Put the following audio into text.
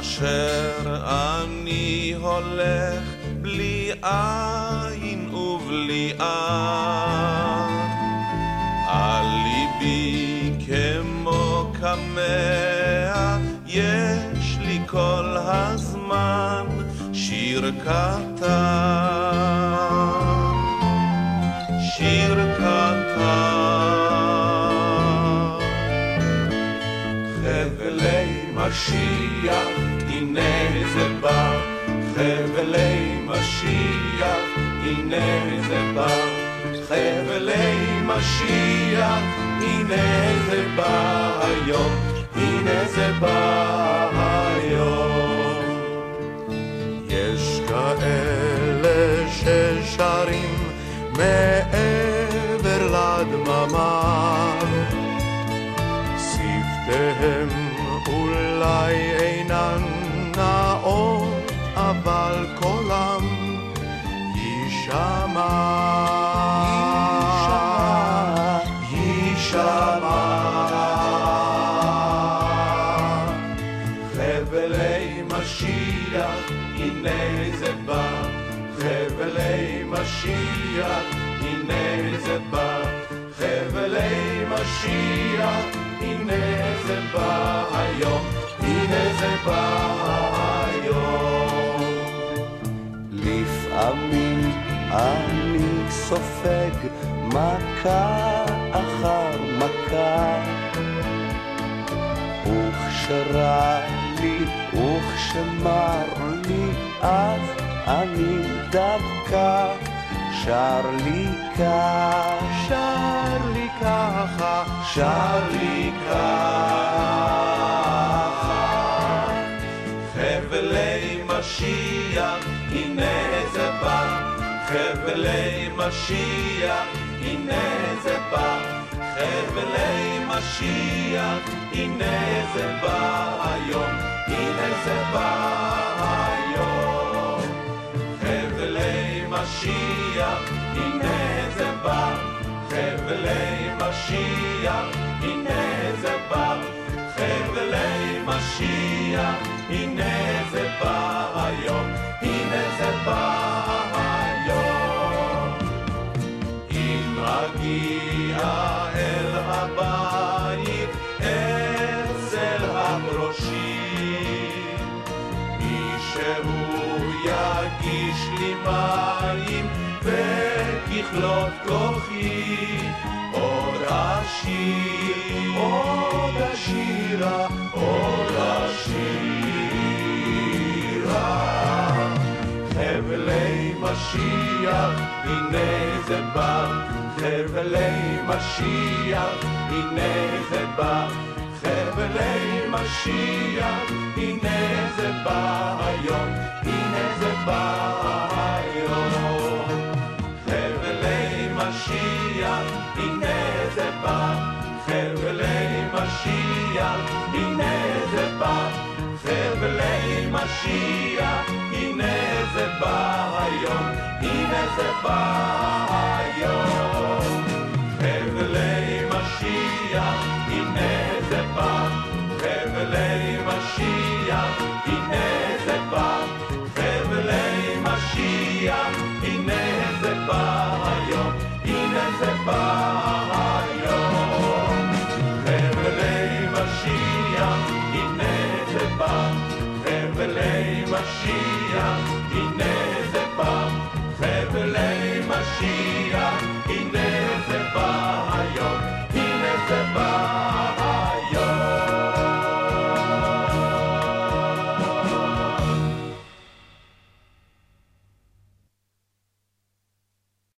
כאשר אני הולך בלי עין ובלי עין, על ליבי כמו קמע, יש לי כל הזמן שיר קטן, חבלי משיח, הנה זה בא, חבלי משיח, הנה זה בא, חבלי משיח, הנה זה בא היום, הנה זה בא היום. יש כאלה ששרים מעבר לדממה, שפתיהם אולי אינן נאות, אבל קולם יישמע. משיח, הנה זה בא היום. הנה זה בא היום. לפעמים אני סופג מכה אחר מכה וכשרע לי וכשמר לי אז אני דווקא שר לי כך שר לי ככה, שר לי ככה. חבלי משיח, הנה זה בא. חבלי משיח, הנה זה בא. חבלי משיח, הנה זה בא היום. הנה זה בא היום. חבלי משיח, הנה זה בא. חבלי משיח, הנה זה בא. חבלי משיח, הנה זה בא היום. הנה זה בא היום. אם אגיע אל הבית, אצל הברושים, מישהו יגיש לי מים וככלות כוחי עוד אשיר, עוד אשירה, עוד אשירה. חבלי משיח, הנה זה בא. חבלי משיח, הנה זה בא. חבלי משיח, הנה זה בא היום. הנה זה בא היום. חבלי משיח, הנה זה בא. חבלי משיח, הנה זה בא. חבלי משיח, הנה זה בא היום, הנה זה בא היום. חבלי